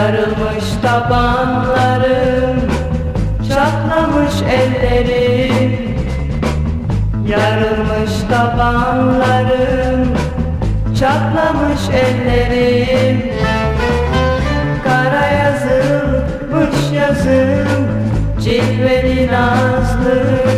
Yarılmış tabanlarım Çatlamış ellerim. Yarılmış tabanlarım Çatlamış ellerim. Kara yazım, yazılmış yazım Cilveli nazlım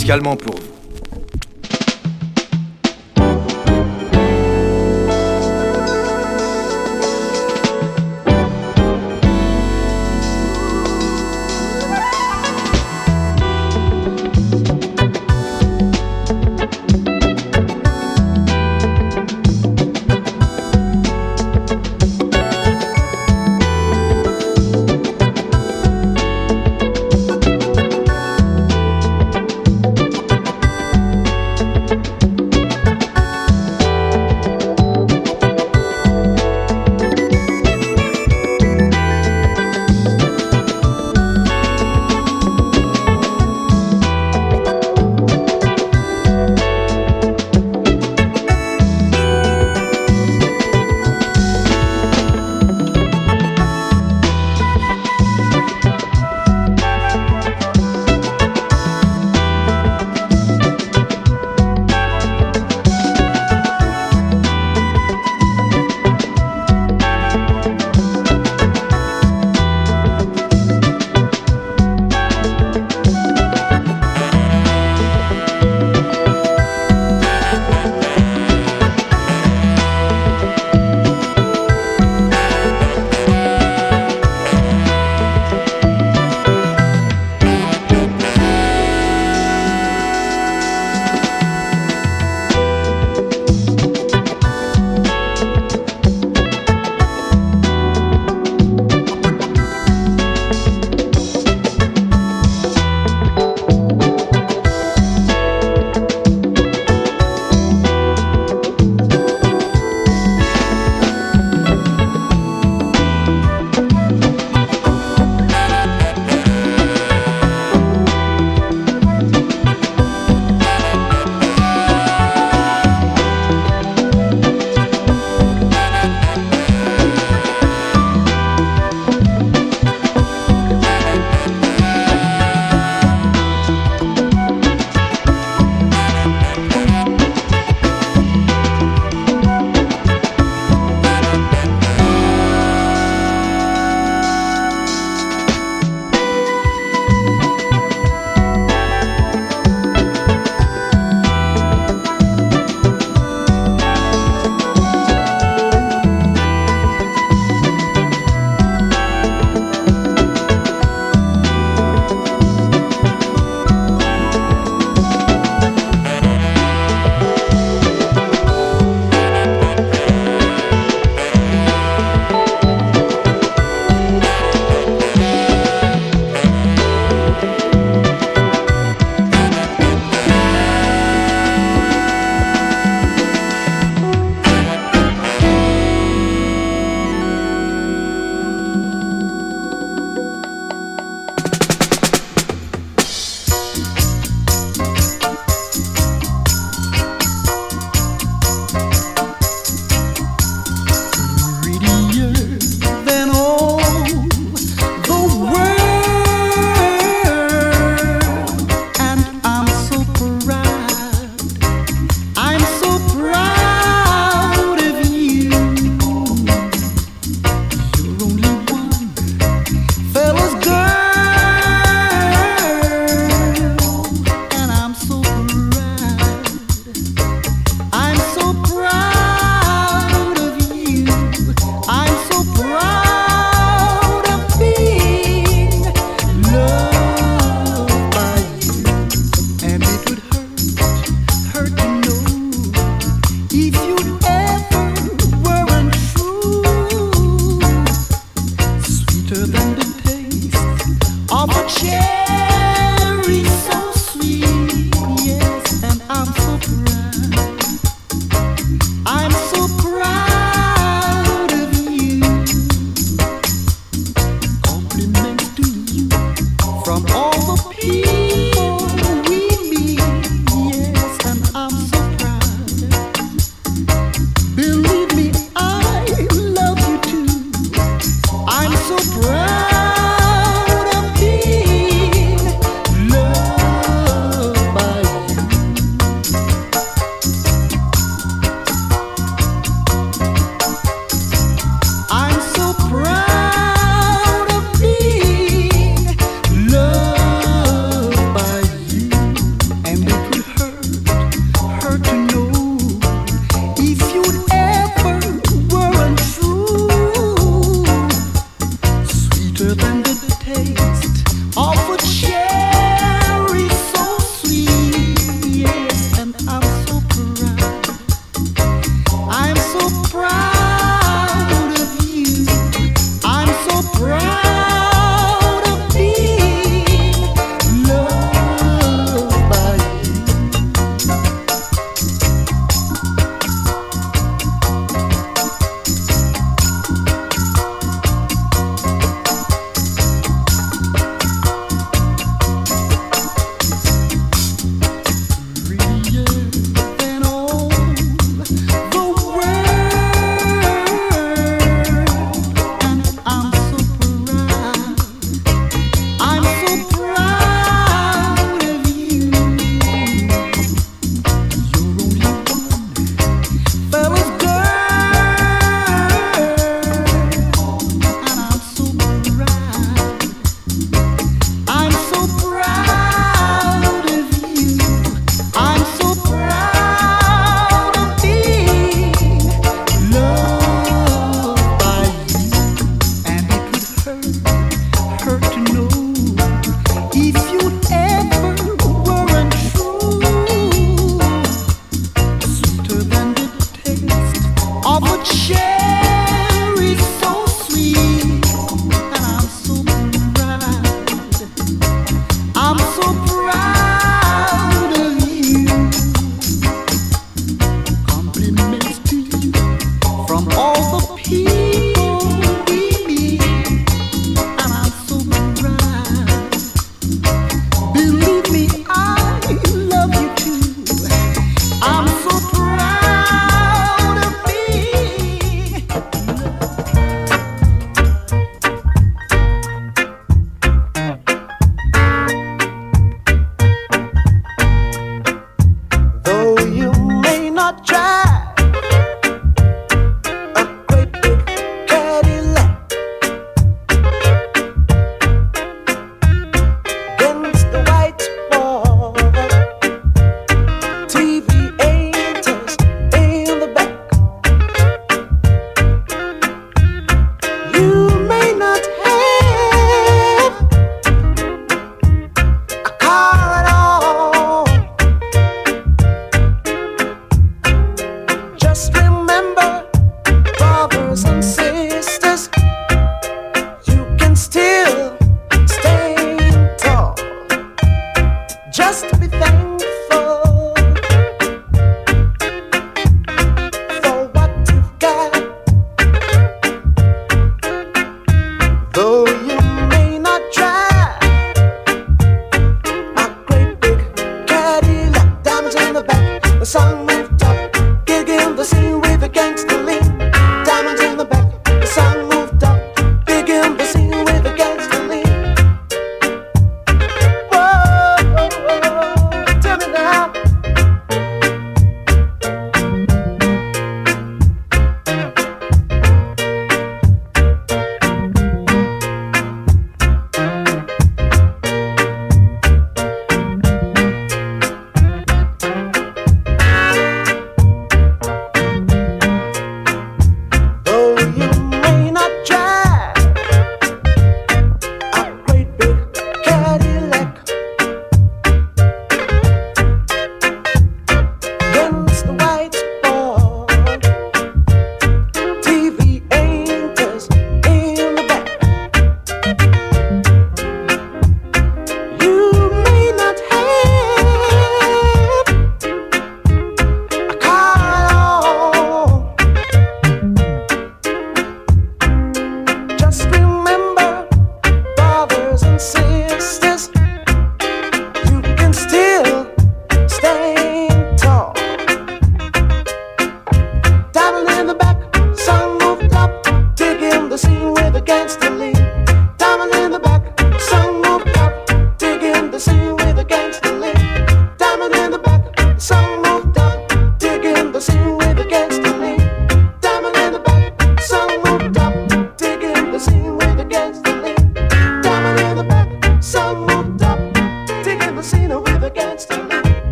fiscalement pour.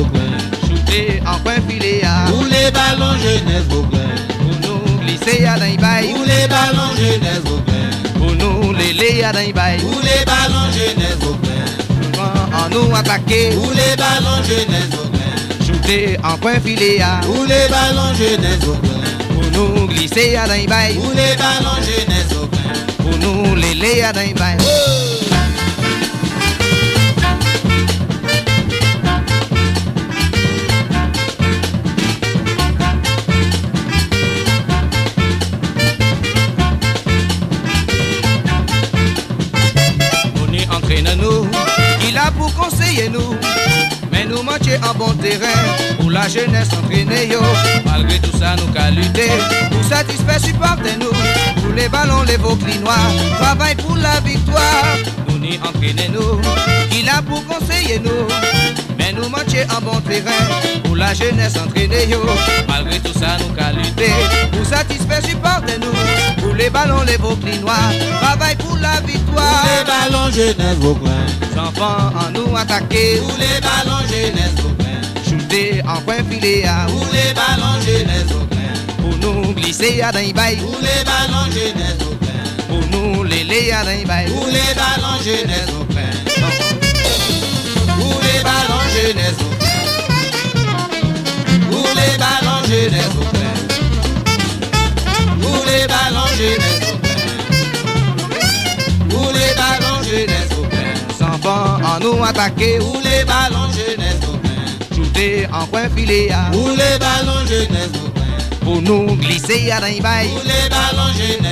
Jeunesse Vauclin shooter en coin filé à, Où les ballons jeunesse Vauclin pour nous glisser à d'un bail, Où les ballons jeunesse Vauclin pour nous léler à d'un bail, Où les ballons jeunesse enfants en nous attaquer, Où les ballons jeunesse Vauclin shooter en coin filé à, Où les ballons jeunesse Vauclin pour nous glisser à d'un bail, Où les ballons jeunesse Vauclin pour nous léler à d'un bail. En bon terrain pour la jeunesse entraînée yo. Malgré tout ça, nous qu'à lutter pour satisfaire supporter nous. Pour les ballons, les Vauclinois, travaille pour la victoire. Nous n'y entraînez nous, il a pour conseiller nous? Mais nous manquons en bon terrain pour la jeunesse entraînée yo. Malgré tout ça, nous qu'à lutter pour satisfaire supporter nous. Pour les ballons, les Vauclinois, travaille pour la Où les victoire. ballons jeunesse Vauclin Les enfants en nous attaquer, Où les ballons jeunesse Vauclin shooter en coin filé à Où les ballons jeunesse Vauclin pour nous glisser à d'un bail, Où les ballons jeunesse Vauclin pour nous léler à d'un bail. Où les ballons jeunesse Vauclin Où les ballons jeunesse Vauclin Où les ballons jeunesse Vauclin Où les ballons jeunesse Vauclin ban an nou atake Ou le balon jenez gopin Joute an kwen file ya Ou le balon jenez gopin Pou nou glise ya dan ibay Ou le balon jenez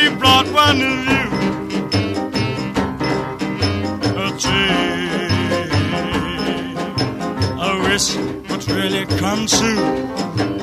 she brought one of you a dream. A wish would really come soon.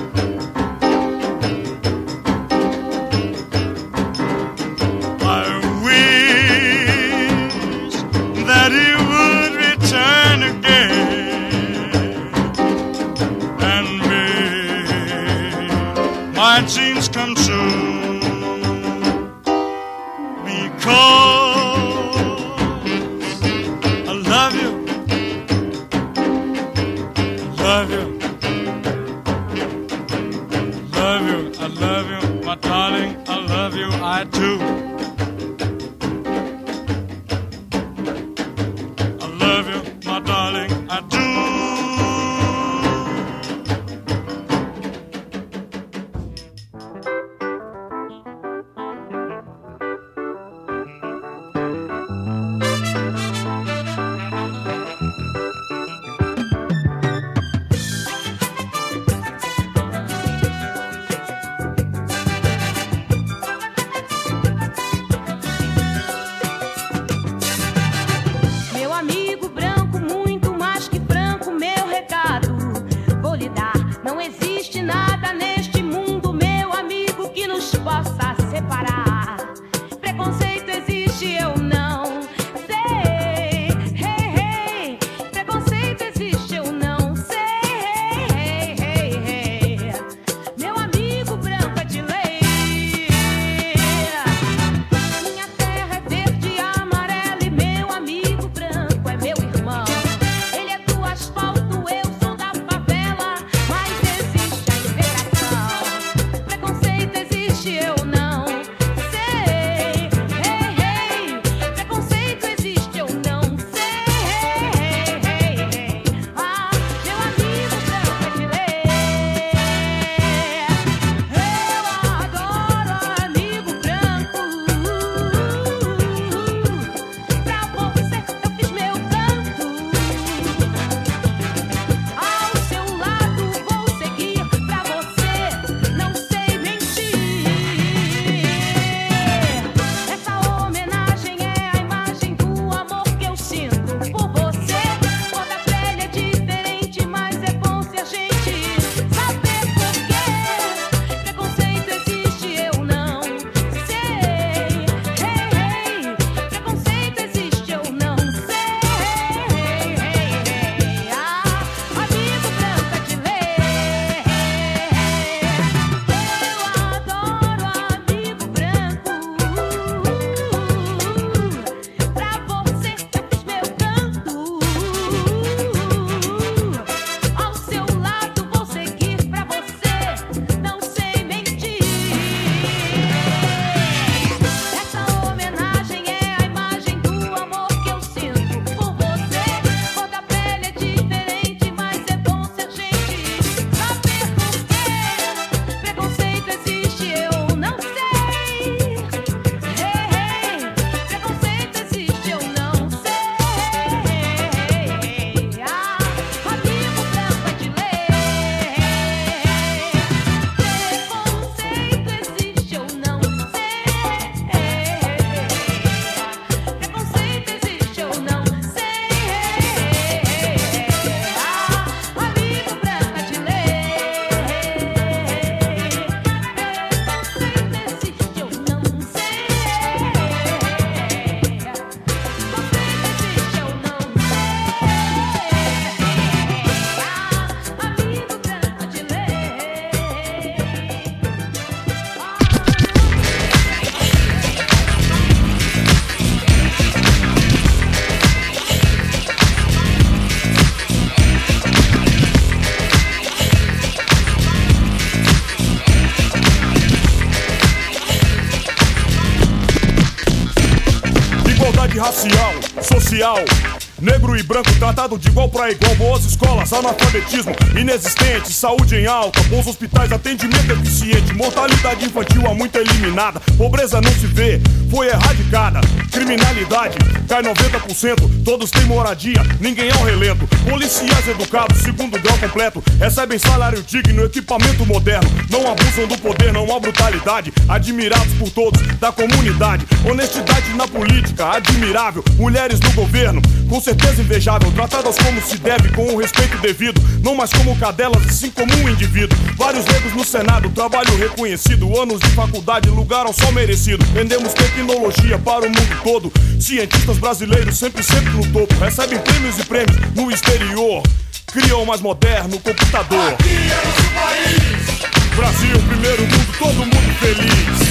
Negro e branco tratado de igual para igual, boas escolas, analfabetismo inexistente, saúde em alta, bons hospitais, atendimento eficiente, mortalidade infantil há muito eliminada, pobreza não se vê, foi erradicada, criminalidade cai 90%, todos têm moradia, ninguém é um relento, policiais educados, segundo grau completo, recebem salário digno, equipamento moderno, não abusam do poder, não há brutalidade, admirados por todos da comunidade, honestidade na política, admirável, mulheres no governo, com certeza invejável, tratadas como se deve, com o respeito devido, não mais como cadelas, e sim como um indivíduo. Vários negros no Senado, trabalho reconhecido, anos de faculdade, lugar ao sol merecido. Vendemos tecnologia para o mundo todo, cientistas brasileiros sempre, sempre no topo, recebem prêmios e prêmios no exterior. Criam o mais moderno computador. Aqui é nosso país. Brasil, primeiro mundo, todo mundo feliz.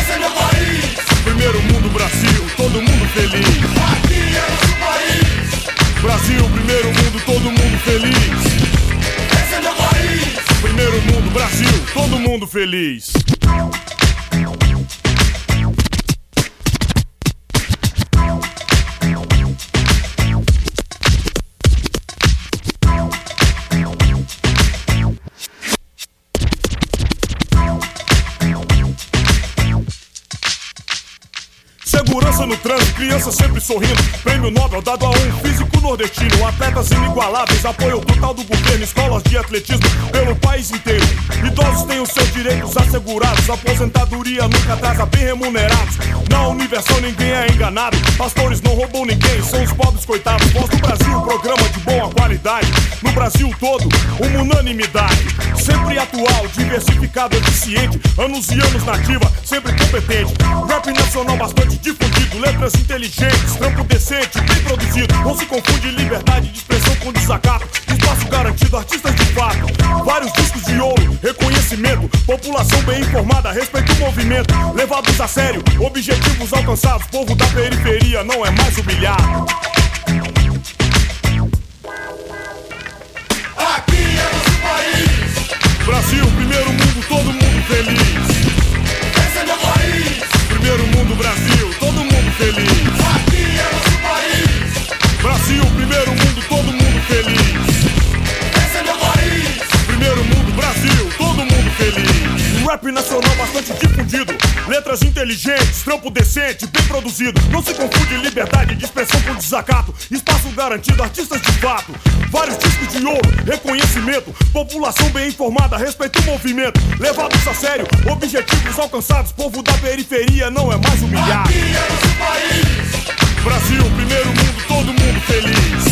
Esse é meu país. Primeiro mundo, Brasil, todo mundo feliz. Aqui é nosso país. Brasil, primeiro mundo, todo mundo feliz. Esse é meu país. Primeiro mundo, Brasil, todo mundo feliz. No trânsito, criança sempre sorrindo. Prêmio Nobel dado a um físico nordestino. Atletas inigualáveis, apoio total do governo, escolas de atletismo pelo país inteiro. Idosos têm os seus direitos assegurados. Aposentadoria nunca atrasa, bem remunerados. Na Universal ninguém é enganado. Pastores não roubam ninguém, são os pobres coitados. Voz do Brasil, programa de boa qualidade. No Brasil todo, uma unanimidade. Sempre atual, diversificado, eficiente. Anos e anos nativa, sempre competente. Rap nacional bastante difundido, letras inteligentes, trampo decente, bem produzido. Não se confunde liberdade de expressão com desacato. Espaço garantido, artistas de fato. Vários discos de ouro, reconhecimento. População bem informada, respeita o movimento. Levados a sério, objetivos alcançados. Povo da periferia não é mais humilhado. Aqui é nosso país. Brasil, primeiro mundo, todo mundo feliz. Rap nacional bastante difundido. Letras inteligentes, trampo decente, bem produzido. Não se confunde liberdade de expressão com desacato. Espaço garantido, artistas de fato. Vários discos de ouro, reconhecimento. População bem informada, respeita o movimento. Levados a sério, objetivos alcançados. Povo da periferia não é mais humilhado. Aqui é nosso país. Brasil, primeiro mundo, todo mundo feliz.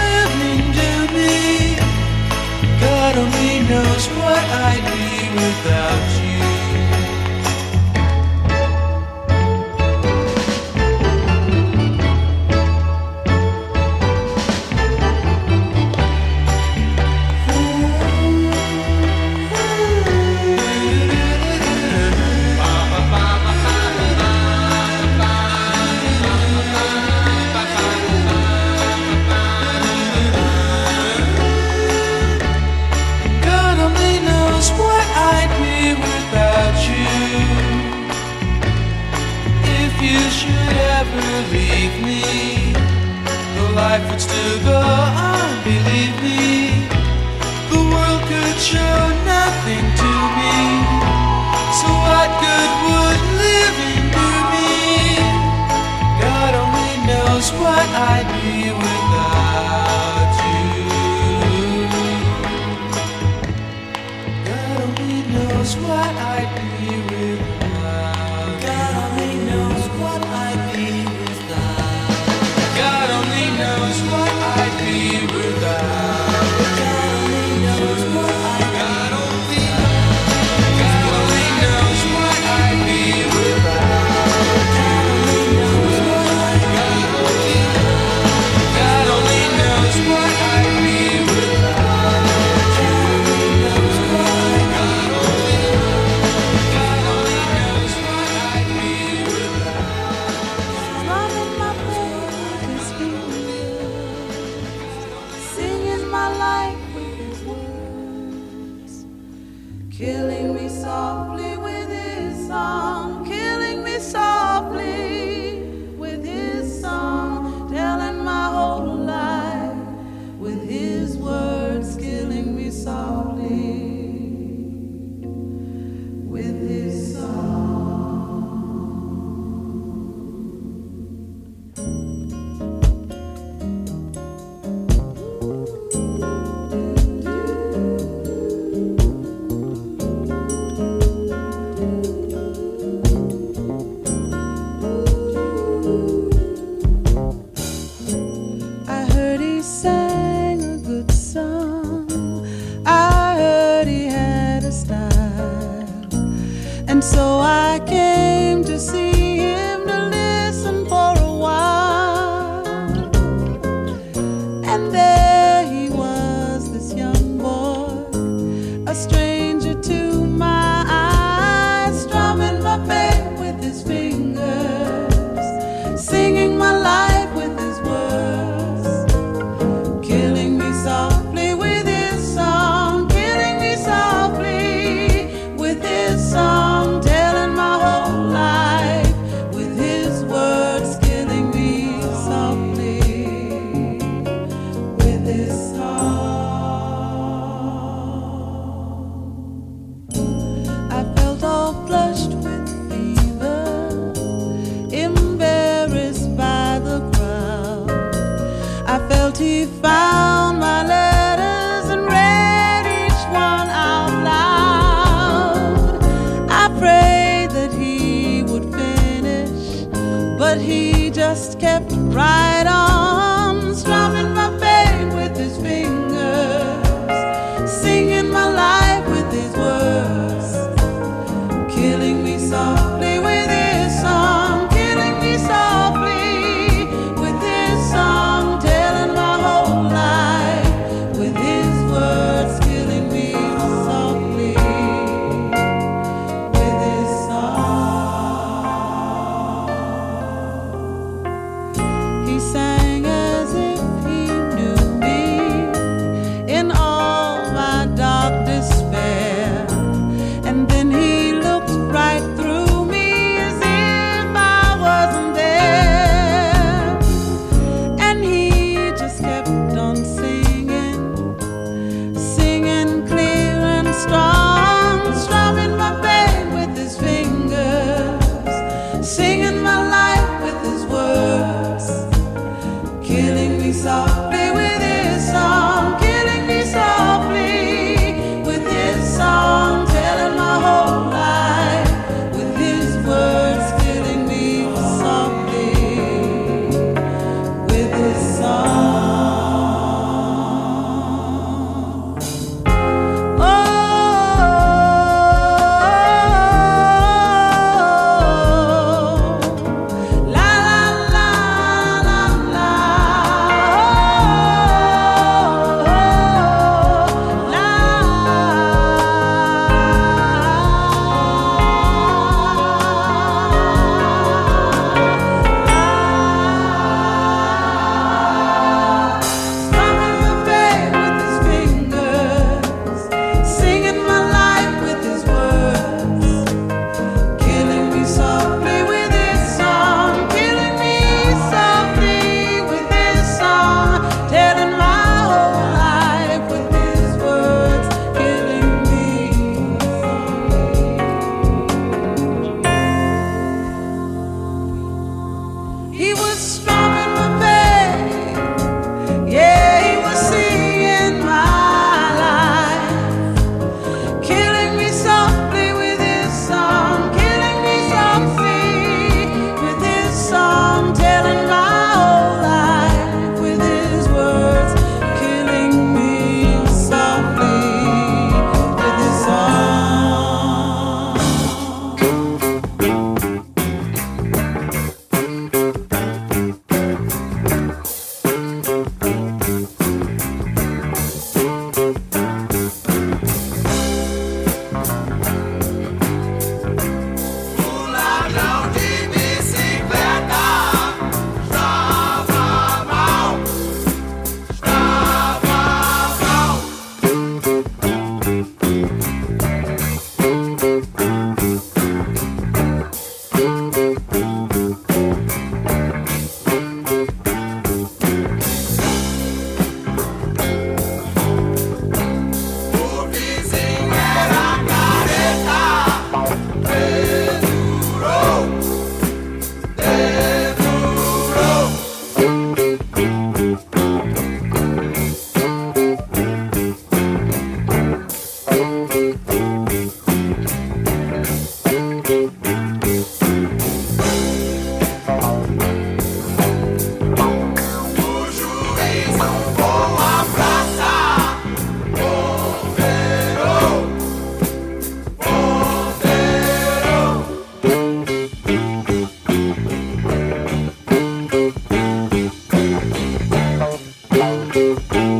only knows what I'd be without you.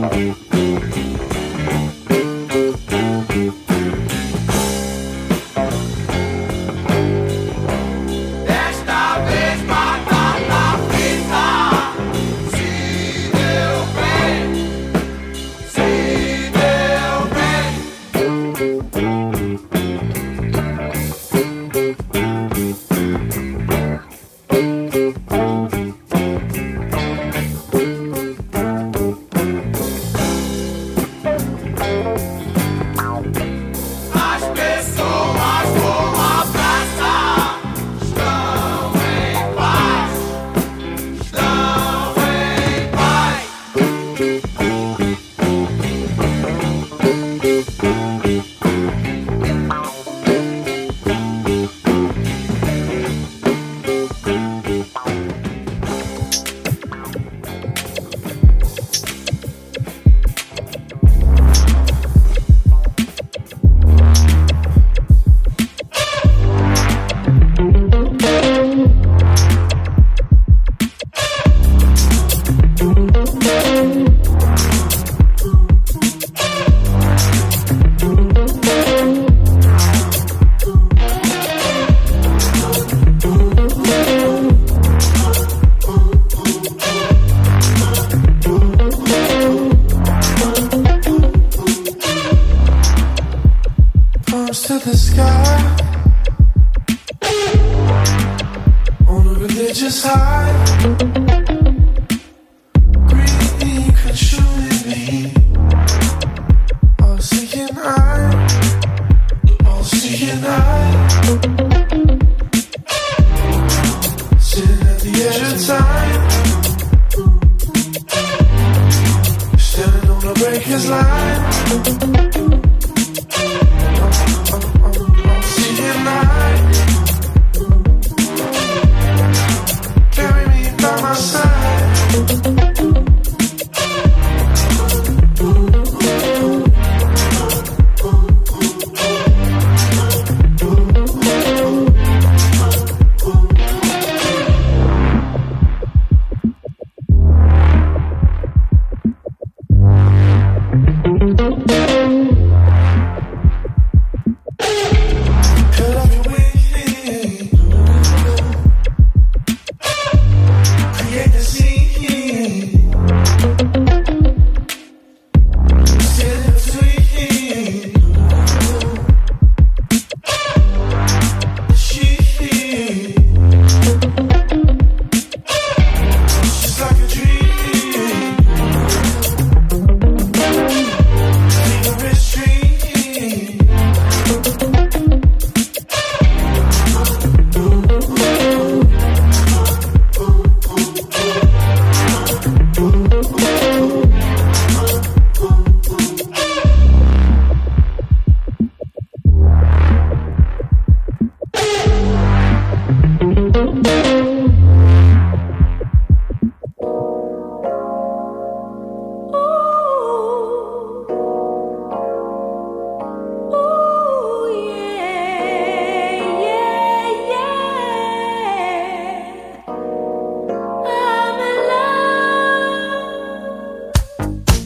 Desta